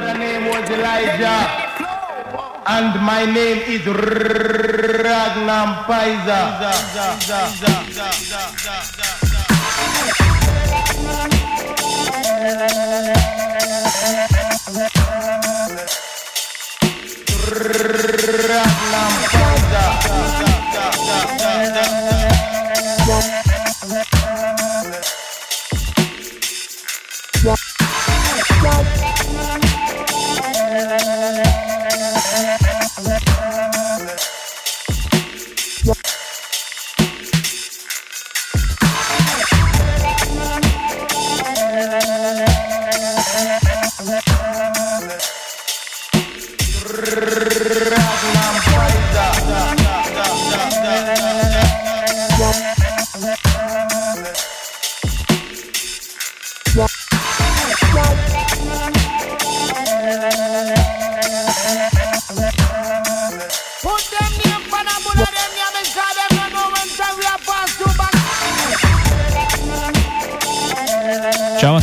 name was Elijah. And my name is Ragnampiza. Ciao a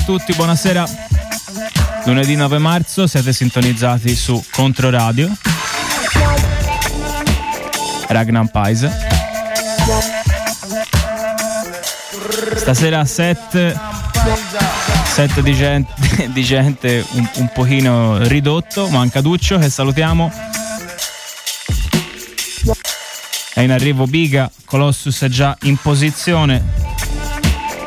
tutti, buonasera. Lunedì 9 marzo siete sintonizzati su Controradio. Ragnar Paise. Stasera set, set di gente, di gente un, un pochino ridotto, manca Duccio che salutiamo. È in arrivo Biga, Colossus è già in posizione.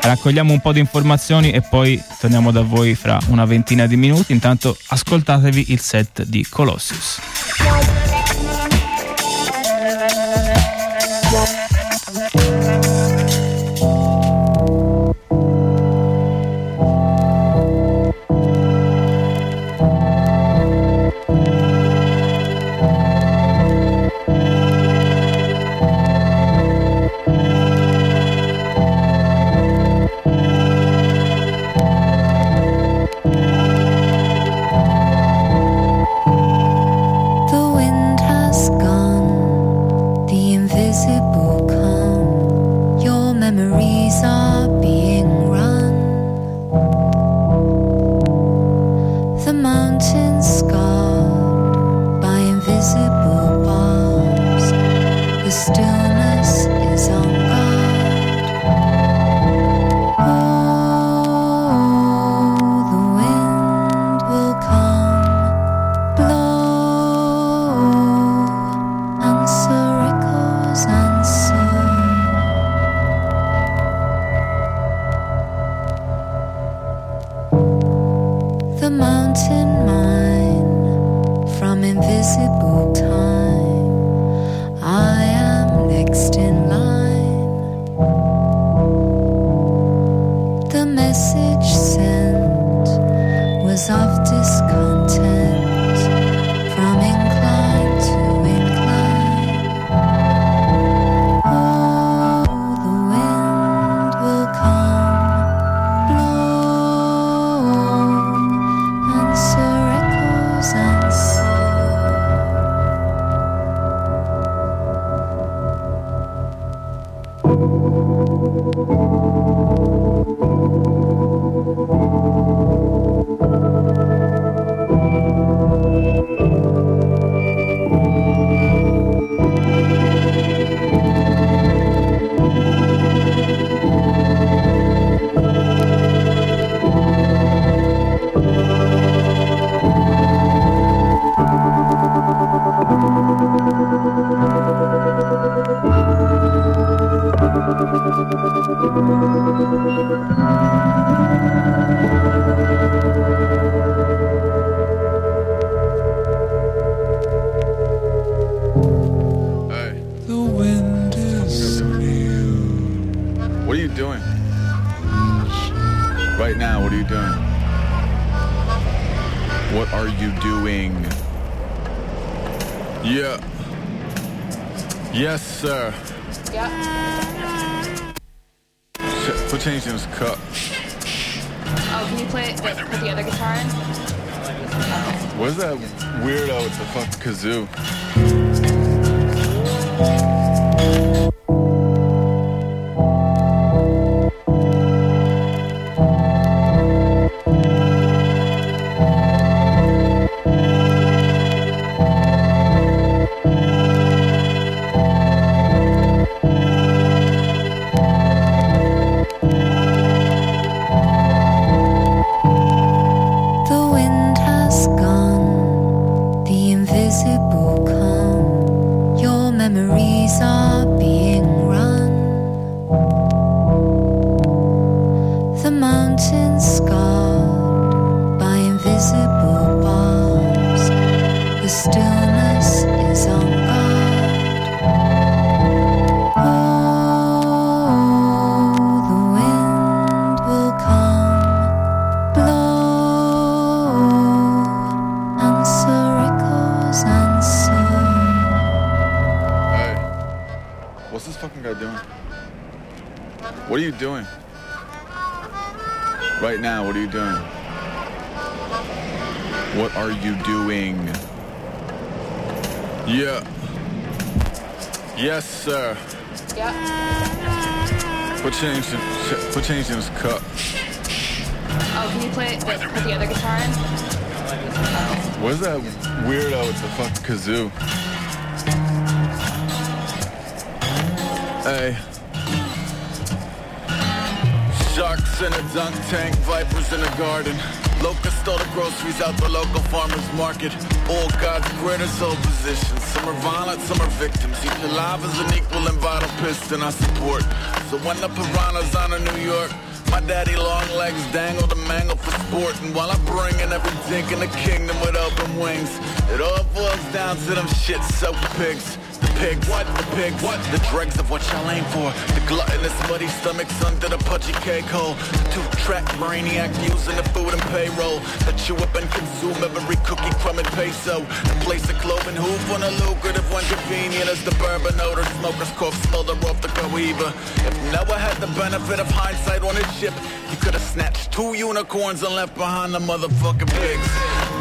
Raccogliamo un po' di informazioni e poi torniamo da voi fra una ventina di minuti. Intanto ascoltatevi il set di Colossus. What are you doing? Right now, what are you doing? What are you doing? Yeah. Yes, sir. Yeah. Put change in, put change in his cup. Oh, can you play the, put the other guitar in? Where's that weirdo with the fucking kazoo? Hey. Sharks in a dunk tank, vipers in a garden. Locusts stole the groceries out the local farmer's market. All God's greatest opposition. Some are violent, some are victims. Each alive is an equal and vital piston I support. So when the piranhas on to New York, my daddy long legs dangle the mangle for sport. And while I'm bringing every dink in the kingdom with open wings, it all boils down to them shit soaked pigs. Pigs, what? The pig, what? The dregs of what y'all aim for. The gluttonous muddy stomachs under the pudgy cake hole. The two-track brainiac using the food and payroll. That chew up and consume every cookie, crumb, and peso. The place a cloven hoof on a lucrative one convenient as the bourbon odor. Smokers cough, smother off the cohiba. If Noah had the benefit of hindsight on his ship, he could have snatched two unicorns and left behind the motherfucking pigs.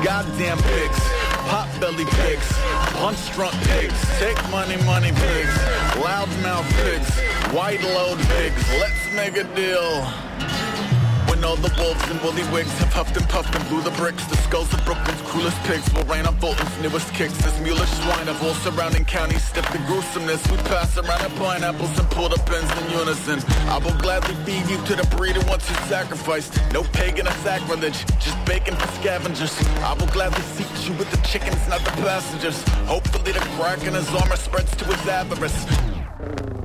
Goddamn pigs. Pot belly pigs, punch drunk pigs, take money, money pigs, loudmouth pigs, white load pigs. Let's make a deal. All the wolves and woolly wigs have huffed and puffed and blew the bricks, the skulls of Brooklyn's cruelest pigs will rain on Fulton's newest kicks. This mulish swine of all surrounding counties stiff the gruesomeness. We pass around the pineapples and pull the pins in unison. I will gladly feed you to the breeder once you sacrificed. No pagan or sacrilege, just bacon for scavengers. I will gladly seat you with the chickens, not the passengers. Hopefully the crack in his armor spreads to his avarice.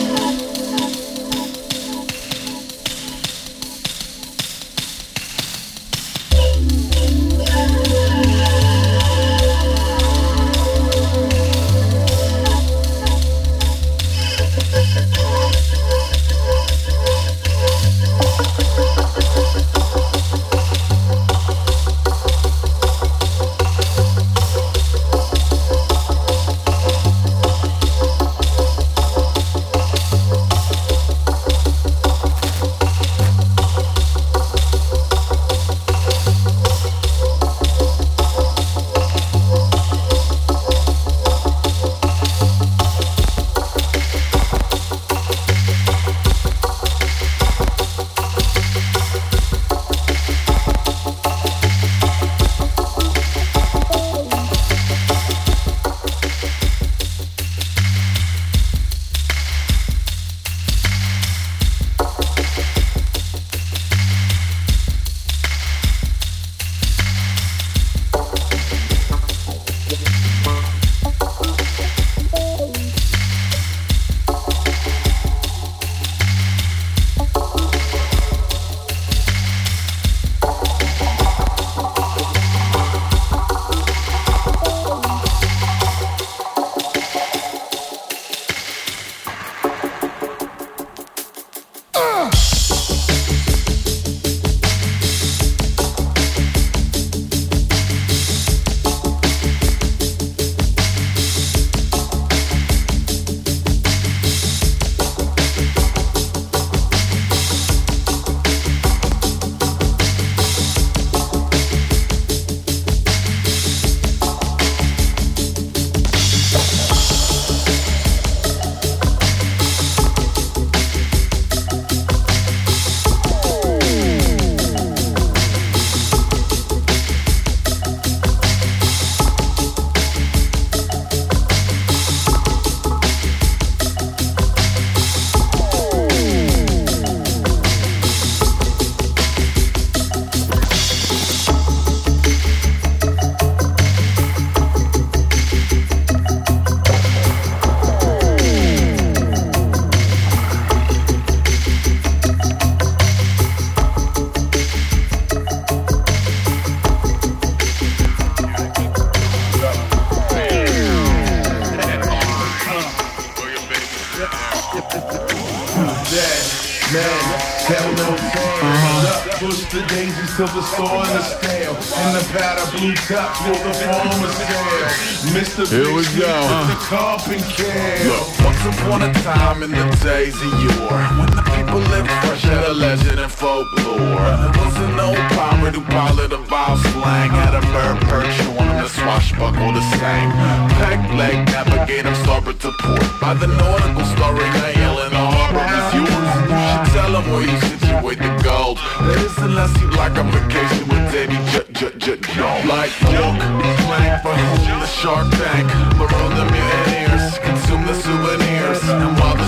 the daisies till the stale. And the powder blue tops for the farmer's sale. Mr. Here we go. with the carpent can. Look, once upon a time in the days of yore, when the people lived fresh out of legend and folklore, there wasn't no pirate who piloted a vile slang, had a bird perch on him to swashbuckle the same. Peg leg, navigate him starboard to port, by the nautical story nail in the harbor is yours. You should tell him where you situate the gold. That is unless you like a vacation with Davy J J J. Like joke, slang for whom the shark tank, maroon the mutineers, consume the souvenirs. And while the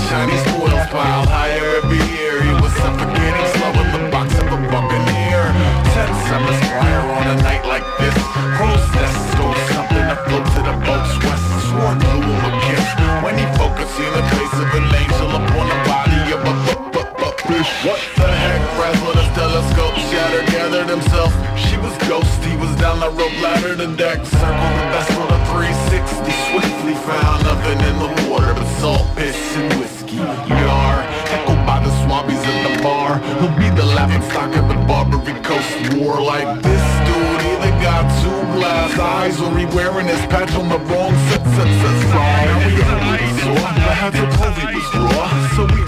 wearing his patch on the wrong set, set, set side. Now we already saw, I had to he was raw. So we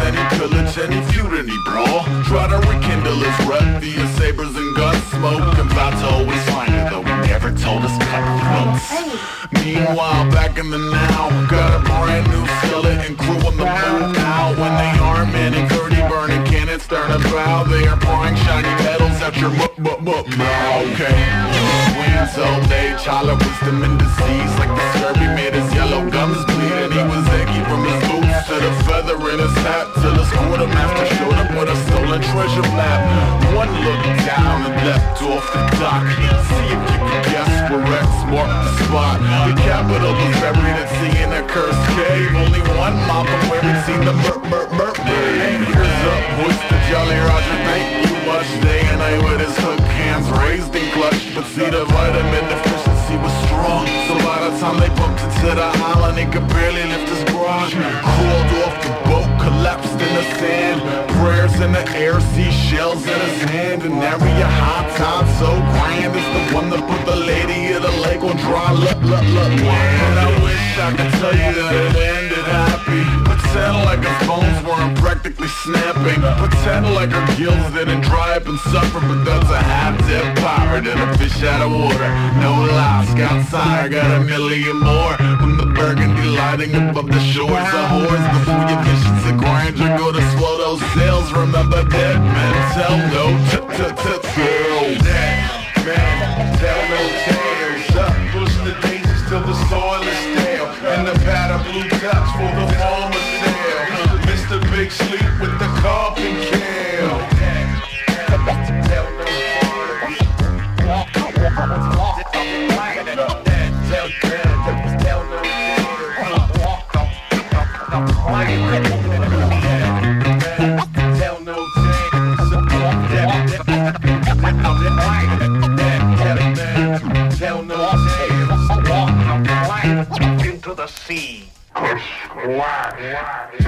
then he pillage, and he feud and he brawl. Try to rekindle his rep via sabers and gun smoke. And about to always find it, though he never told us cutthroats. Meanwhile, back in the now, got a brand new skeleton crew on the move now. When they and dirty burning start to they are pouring shiny metals at your butt, butt, butt, mouth. Okay. Wins old age, hollow wisdom and disease. Like the scurvy made his yellow gums bleed, and he was achy from his boots to the feather in his hat. Till his quartermaster showed up with a stolen treasure map. One look down and left off the dock. See if you can guess where X marked the spot. The capital was buried at sea in a cursed cave. Only one from where we seen the burp, burp, burp. Name. Here's up, voice the Jolly Roger. Thank you much. Day and night with his hook hands raised and clutch. But see the vitamin deficiency was strong. So by the time they bumped into the island, he could barely lift his grog. Crawled off the boat, collapsed in the sand. Prayers in the air, seashells in his hand. And area high tide so grand. It's the one that put the lady in the lake on dry look. And I wish I could tell you that it ended happy. Pretend like his bones practically snapping. Pretend like her gills didn't dry up and suffer. But that's a half-dead pirate and a fish out of water. No loss, got tired, got a million more. From the burgundy lighting above the shores of whores. Before your visions of grandeur go to slow those sails. Remember dead men tell no t-t-t-tales. Man, tell no tales. Push the daisies till the soil Yeah.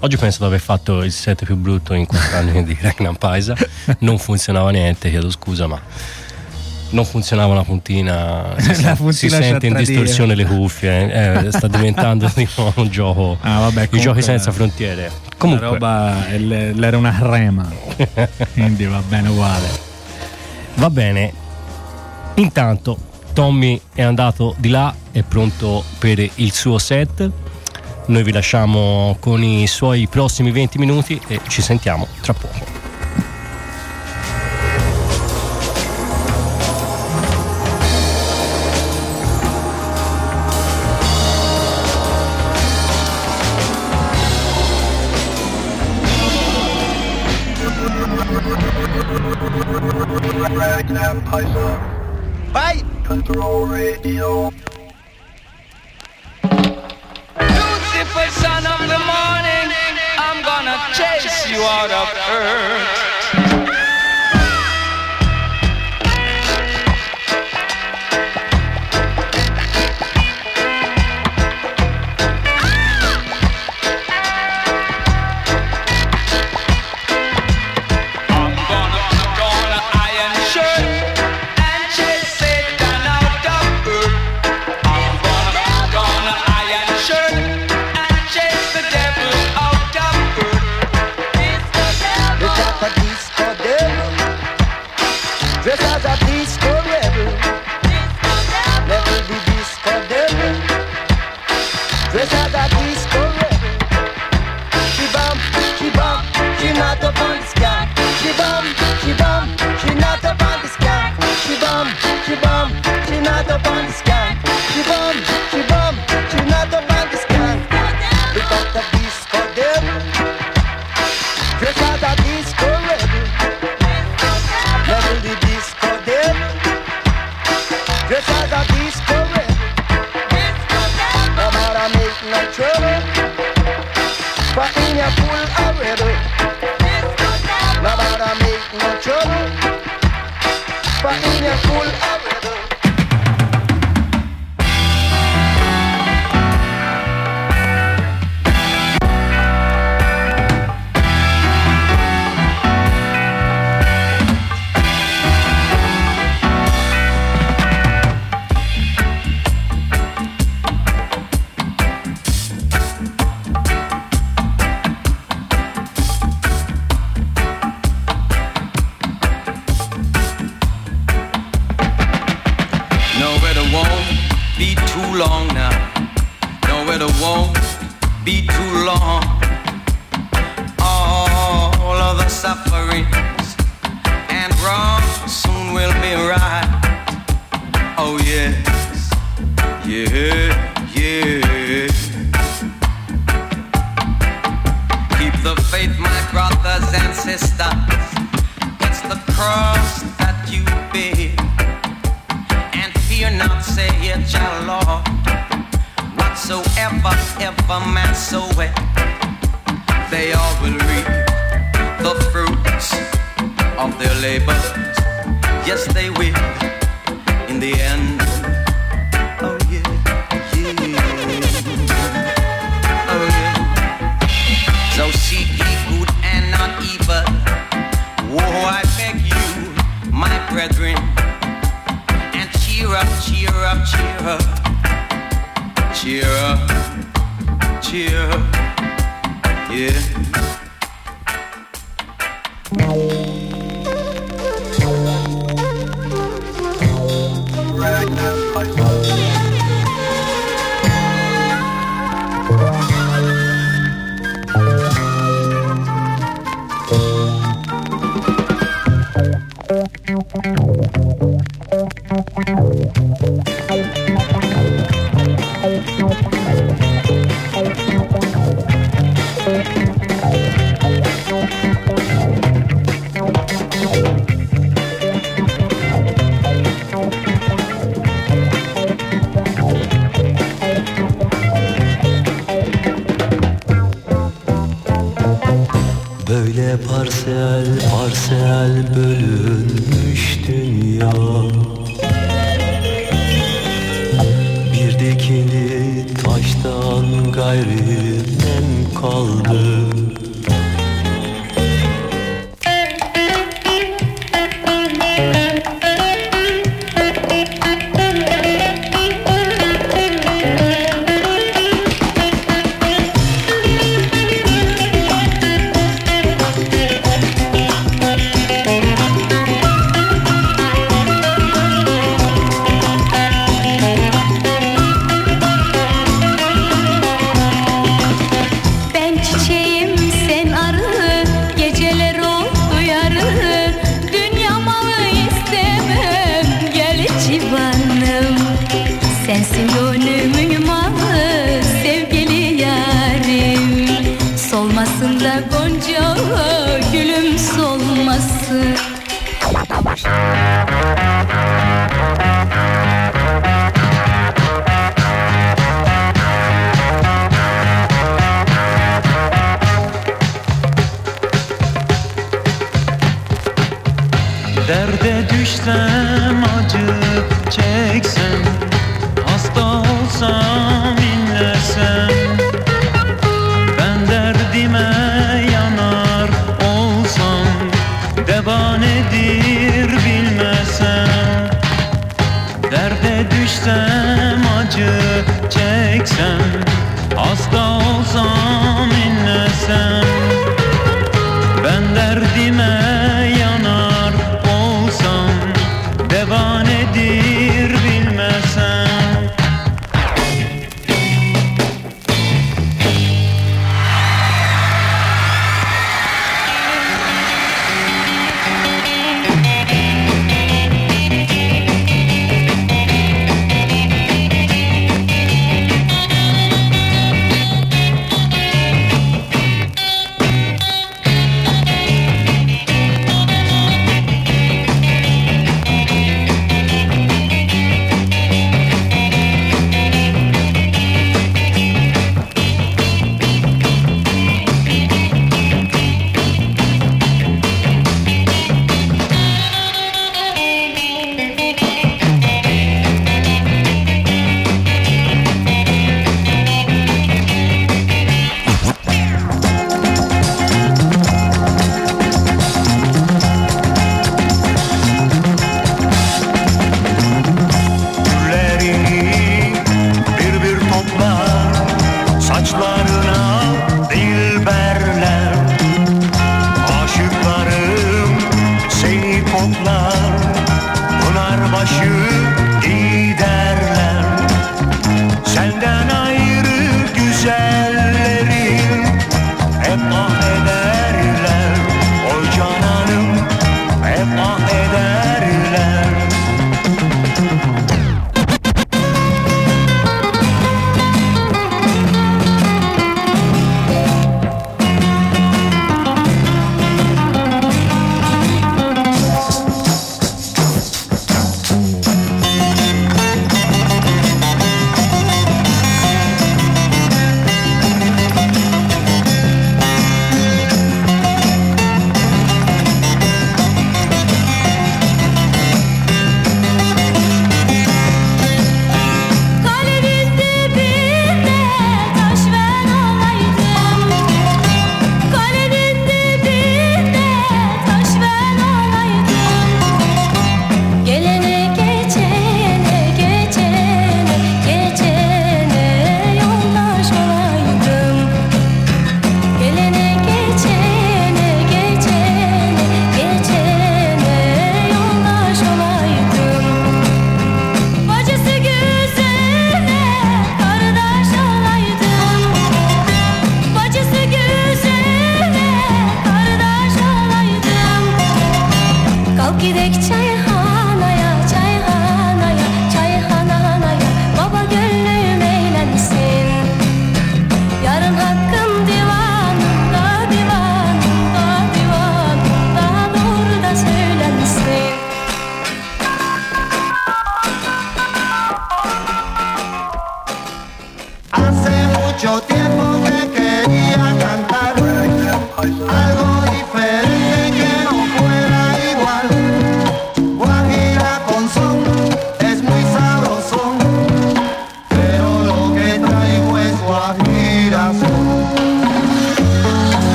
Oggi penso di aver fatto il set più brutto in quest'anno di Ragnar Paisa. Non funzionava niente, chiedo scusa, ma non funzionava la puntina. Si, la puntina si sente in distorsione le cuffie. Eh, eh sta diventando di nuovo un gioco. Ah, vabbè, I giochi senza frontiere. Comunque. La roba era una crema. quindi va bene uguale. Va bene. Intanto Tommy è andato di là, è pronto per il suo set. Noi vi lasciamo con i suoi prossimi 20 minuti e ci sentiamo tra poco. Oh yes, yeah, yeah. Keep the faith, my brothers and sisters. It's the cross that you bear, and fear not, say it, your Lord. Whatsoever, ever man soweth, they all will reap the fruits of their labors. Yes, they will in the end. Oh yeah. Oh yeah. So seek good and not evil. I beg you, my brethren, and cheer up, cheer up, cheer up, cheer up.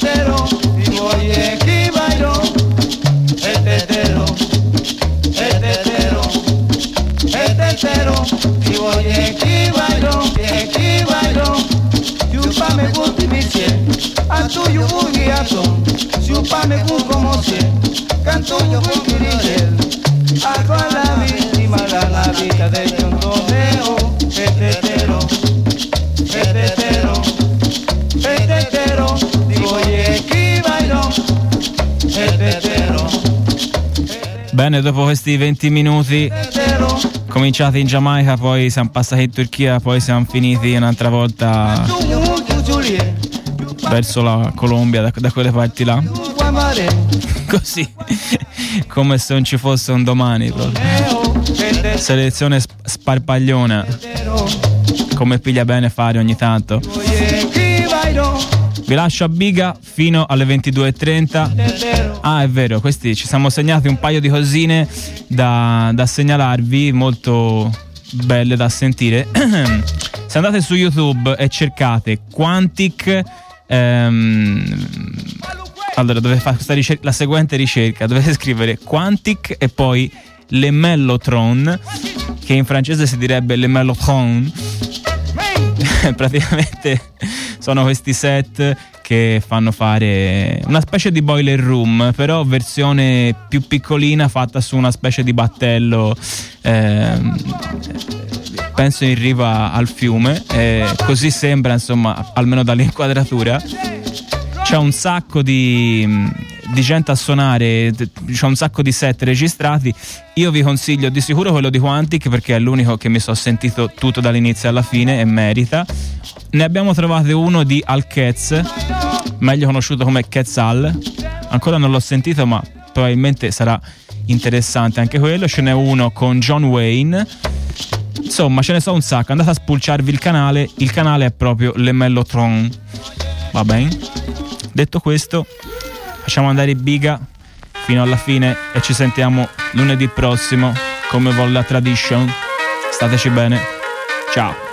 Tetero, y oye que el tetero, el tetero, el tetero, y oye que bailó, que yupa me gusta mi cien, a tu yubu guiato, yupa me gusta como cien, canto yubu quiriel, hago a la víctima la la de un torneo, el tetero, Bene, dopo questi 20 minuti cominciati in Giamaica, poi siamo passati in Turchia, poi siamo finiti un'altra volta verso la Colombia, da, da quelle parti là. Così, come se non ci fosse un domani proprio. Selezione sp- sparpagliona, come piglia bene fare ogni tanto. Vi lascio a Biga fino alle 22.30. tetero, Ah, è vero, questi ci siamo segnati un paio di cosine da, da segnalarvi, molto belle da sentire. Se andate su YouTube e cercate Quantic, ehm, allora dovete fare questa ricer- la seguente ricerca, dovete scrivere Quantic e poi Le Mellotron, che in francese si direbbe Le Mellotron. praticamente sono questi set che fanno fare una specie di boiler room, però versione più piccolina fatta su una specie di battello. ehm, penso in riva al fiume, eh, così sembra, insomma, almeno dall'inquadratura. C'è un sacco di, di gente a suonare, c'è un sacco di set registrati. Io vi consiglio di sicuro quello di Quantic perché è l'unico che mi sono sentito tutto dall'inizio alla fine e merita. Ne abbiamo trovato uno di Al Ketz, meglio conosciuto come Quetzal. Ancora non l'ho sentito, ma probabilmente sarà interessante anche quello. Ce n'è uno con John Wayne. Insomma, ce ne so un sacco. Andate a spulciarvi il canale. Il canale è proprio Le Mellotron. Va bene? Detto questo, facciamo andare biga fino alla fine e ci sentiamo lunedì prossimo come vuole la tradition. Stateci bene. Ciao.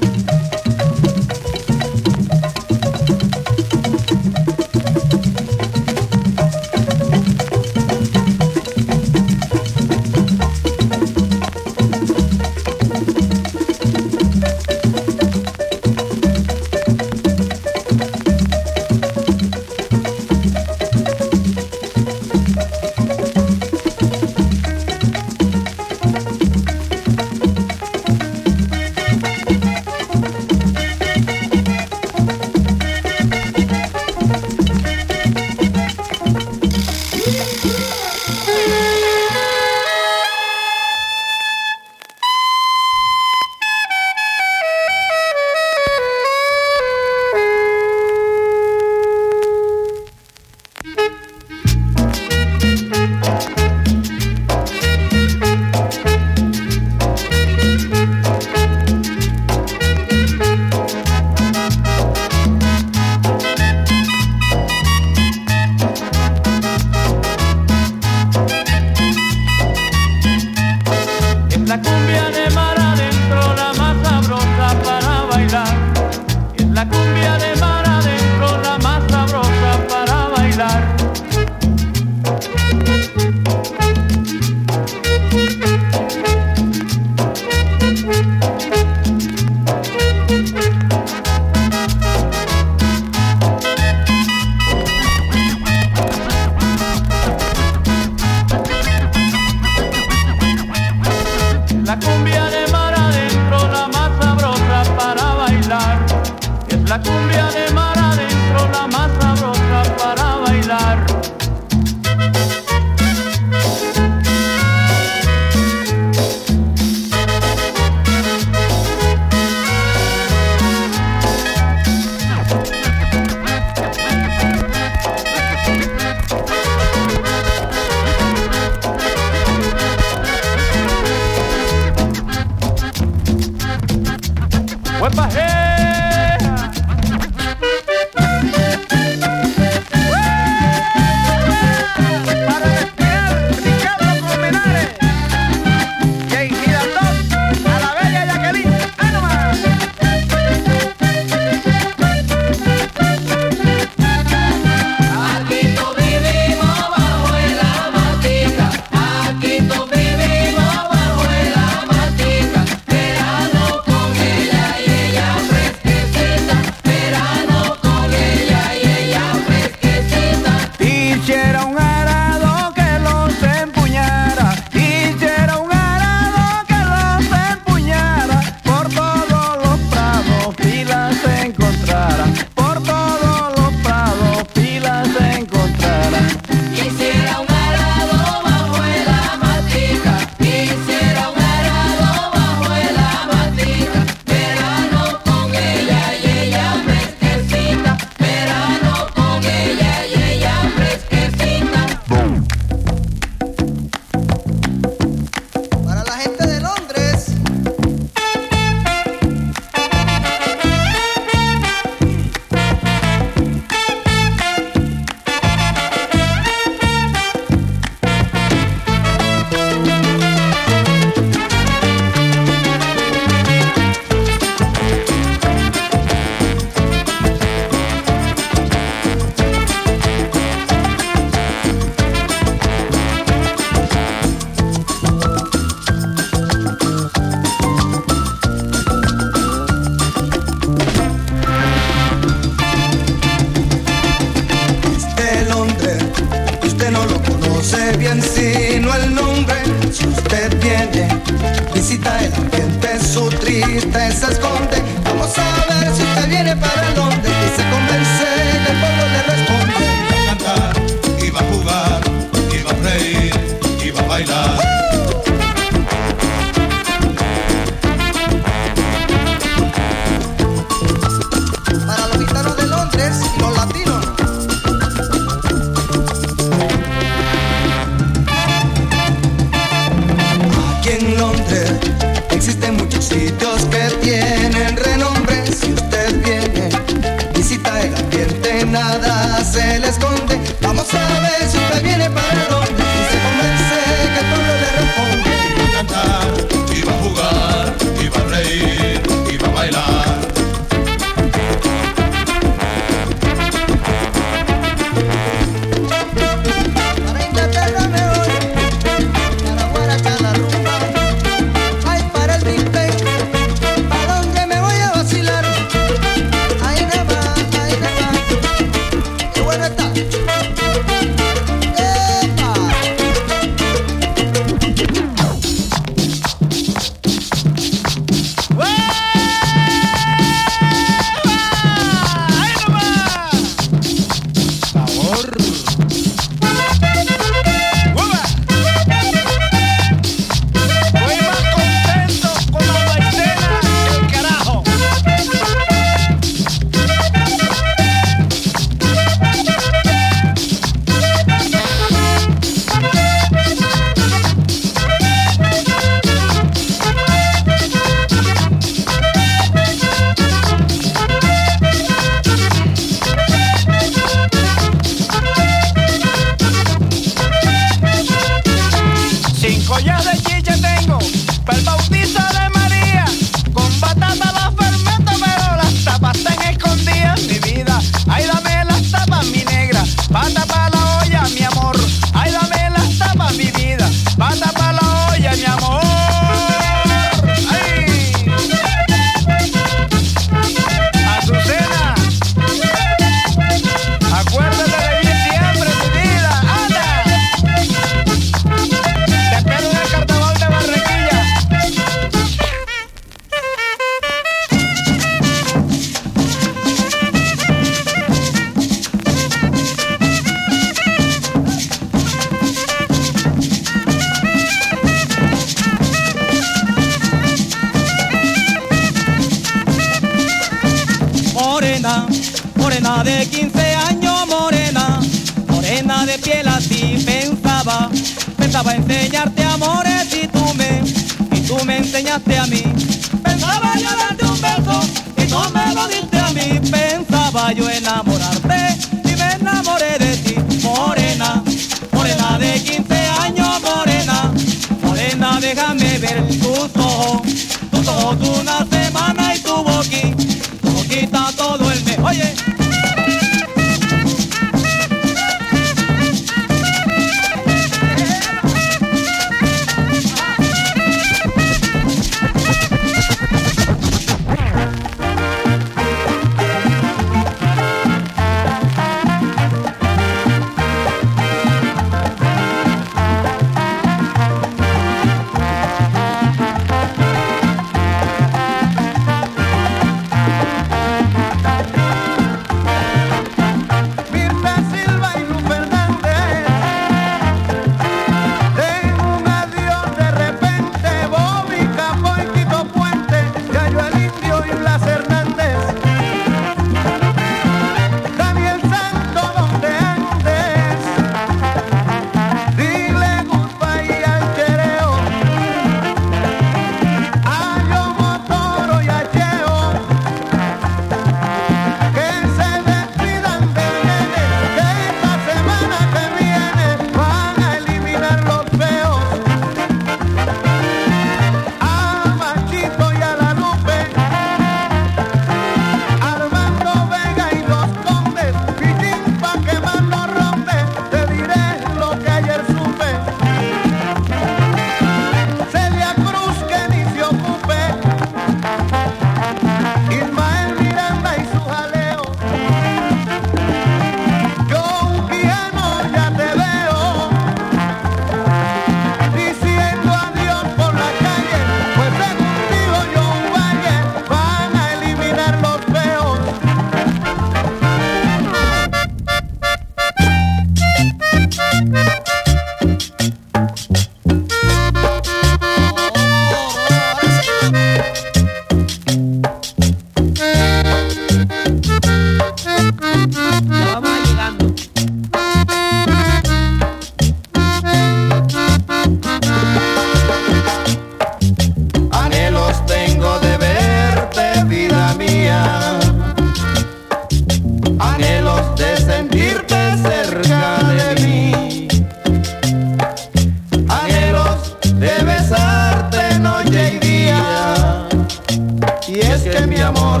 amor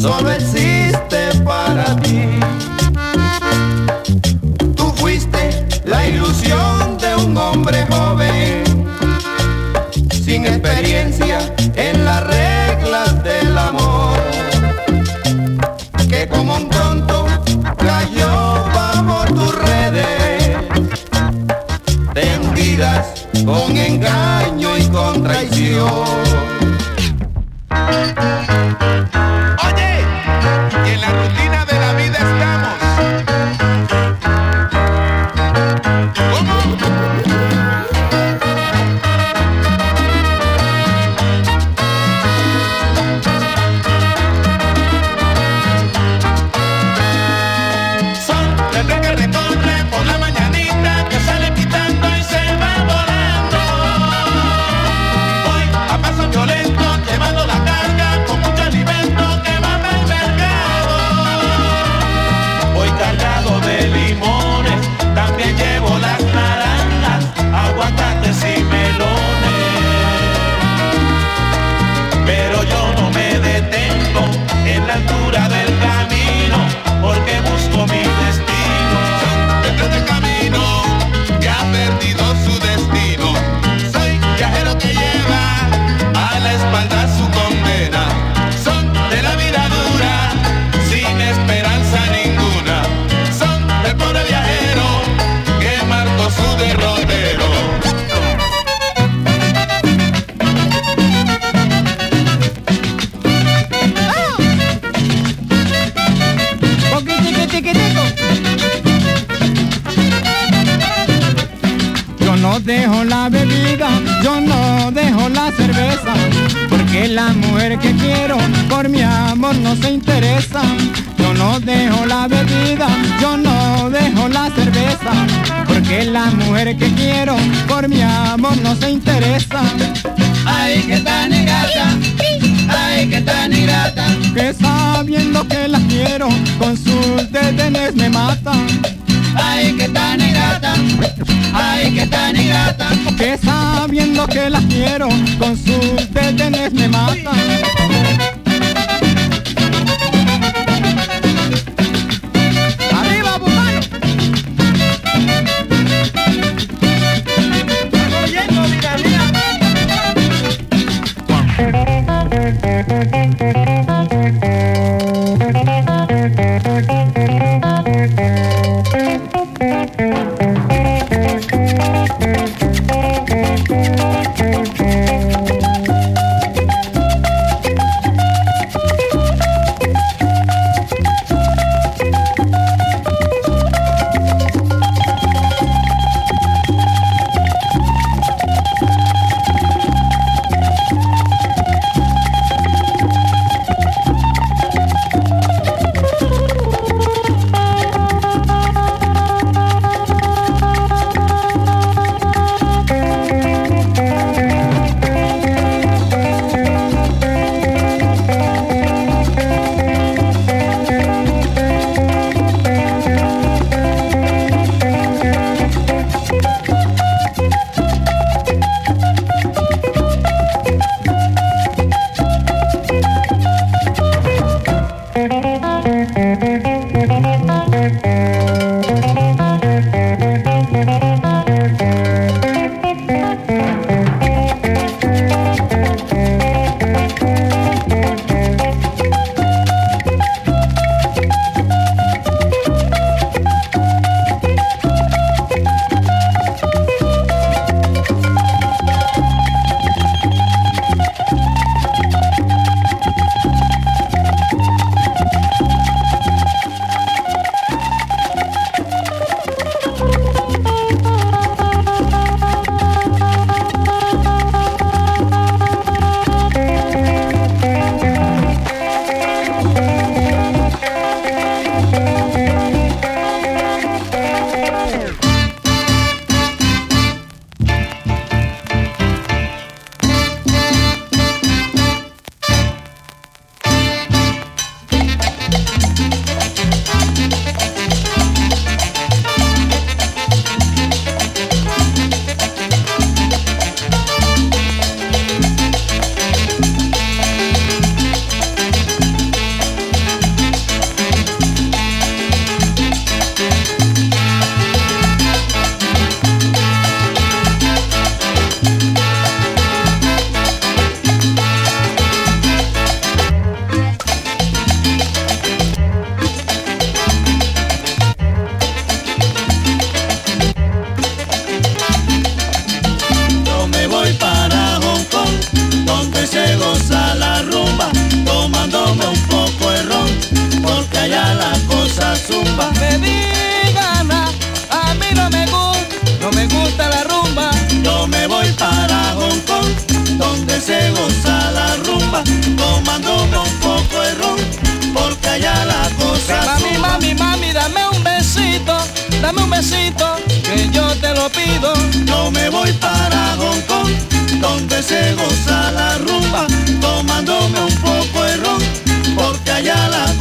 solo existe para ti. Yo no dejo la cerveza, porque la mujer que quiero por mi amor no se interesa. Yo no dejo la bebida, yo no dejo la cerveza, porque la mujer que quiero por mi amor no se interesa. Ay, que tan ingrata, ay, que tan ingrata, que sabiendo que la quiero, con sus detenes me mata. Ay, que tan ingrata, ay, que tan ingrata, que sabiendo que la quiero, con sus detenes me mata. Dame un besito, que yo te lo pido. Yo me voy para Hong Kong, donde se goza la rumba, tomándome un poco de ron, porque allá la